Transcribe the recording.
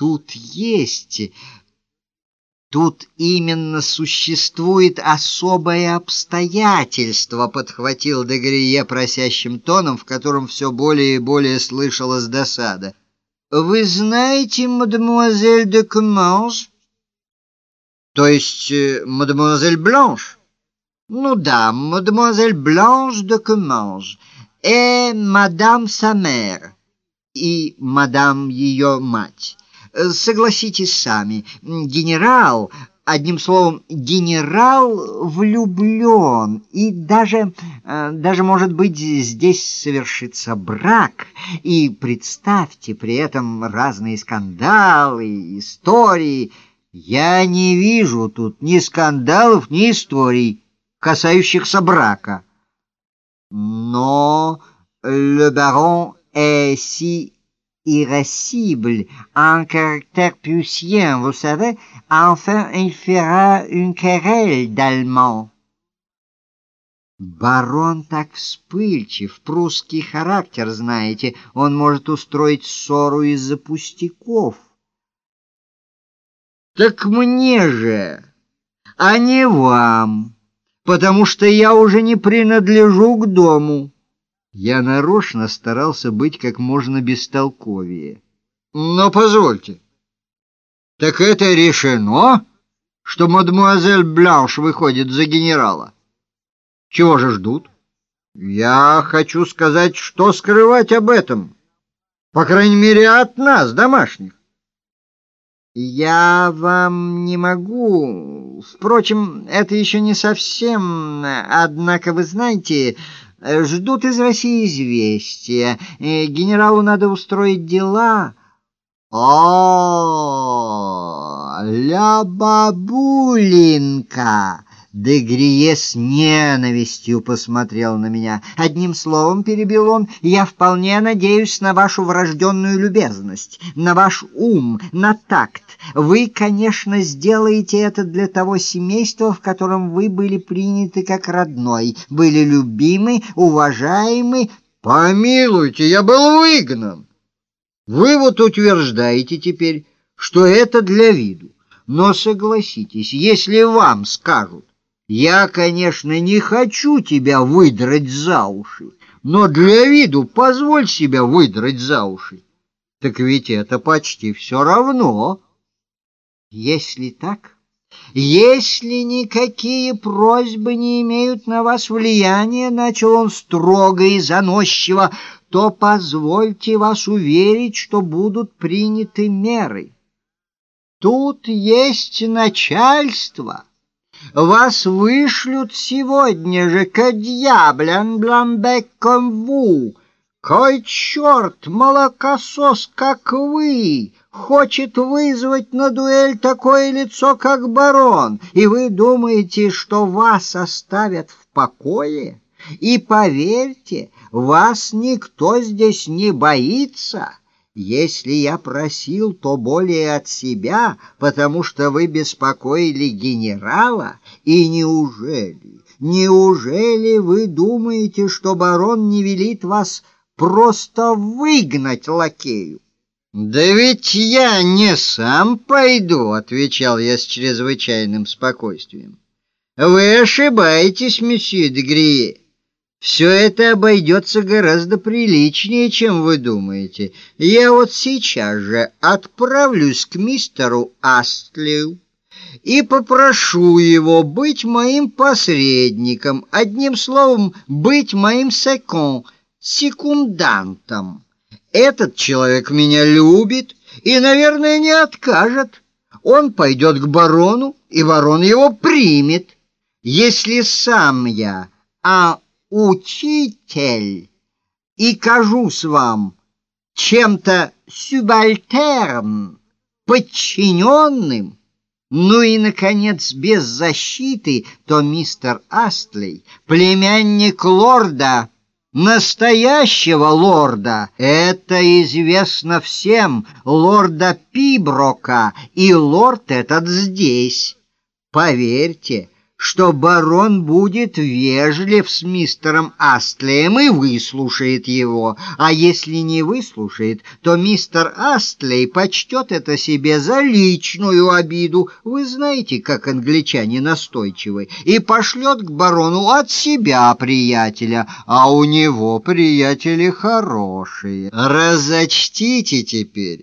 тут есть... Тут именно существует особое обстоятельство, подхватил Дегрие просящим тоном, в котором все более и более слышалась досада. Вы знаете, мадемуазель де Куманж? То есть, э, мадемуазель Бланш? Ну да, мадемуазель Бланш де Куманж и мадам mère и мадам ее мать. Согласитесь сами, генерал, одним словом, генерал влюблен, и даже, э, даже, может быть, здесь совершится брак, и представьте при этом разные скандалы, истории. Я не вижу тут ни скандалов, ни историй, касающихся брака. Но le baron est si irascible, un caractère prussien, vous savez, enfin il fera une querelle d'allemand. Барон так вспыльчив, прусский характер, знаете, он может устроить ссору из-за пустяков. Так мне же, а не вам, потому что я уже не принадлежу к дому. Я нарочно старался быть как можно бестолковее. Но позвольте, так это решено, что мадемуазель Бланш выходит за генерала? Чего же ждут? Я хочу сказать, что скрывать об этом, по крайней мере, от нас, домашних. Я вам не могу. Впрочем, это еще не совсем. Однако, вы знаете, Ждут из России известия. Э, генералу надо устроить дела. О, ля бабулинка! Дегрие с ненавистью посмотрел на меня. Одним словом, перебил он, я вполне надеюсь на вашу врожденную любезность, на ваш ум, на такт. Вы, конечно, сделаете это для того семейства, в котором вы были приняты как родной, были любимы, уважаемы. Помилуйте, я был выгнан. Вы вот утверждаете теперь, что это для виду. Но согласитесь, если вам скажут, я, конечно, не хочу тебя выдрать за уши, но для виду позволь себя выдрать за уши. Так ведь это почти все равно. Если так, если никакие просьбы не имеют на вас влияния, начал он строго и заносчиво, то позвольте вас уверить, что будут приняты меры. Тут есть начальство. Вас вышлют сегодня же к дьяблям Бламбеком-Ву. Кой черт, молокосос, как вы, хочет вызвать на дуэль такое лицо, как барон, и вы думаете, что вас оставят в покое? И поверьте, вас никто здесь не боится». Если я просил, то более от себя, потому что вы беспокоили генерала, и неужели, неужели вы думаете, что барон не велит вас просто выгнать лакею? «Да ведь я не сам пойду», — отвечал я с чрезвычайным спокойствием. «Вы ошибаетесь, месье де Грие. Все это обойдется гораздо приличнее, чем вы думаете. Я вот сейчас же отправлюсь к мистеру Астлию и попрошу его быть моим посредником, одним словом, быть моим секон, секундантом. Этот человек меня любит и, наверное, не откажет. Он пойдет к барону, и барон его примет. Если сам я, а учитель и кажусь вам чем-то субальтерн, подчиненным, ну и, наконец, без защиты, то мистер Астлей, племянник лорда, настоящего лорда, это известно всем, лорда Пиброка, и лорд этот здесь. Поверьте, что барон будет вежлив с мистером Астлеем и выслушает его, а если не выслушает, то мистер Астлей почтет это себе за личную обиду, вы знаете, как англичане настойчивы, и пошлет к барону от себя приятеля, а у него приятели хорошие. Разочтите теперь,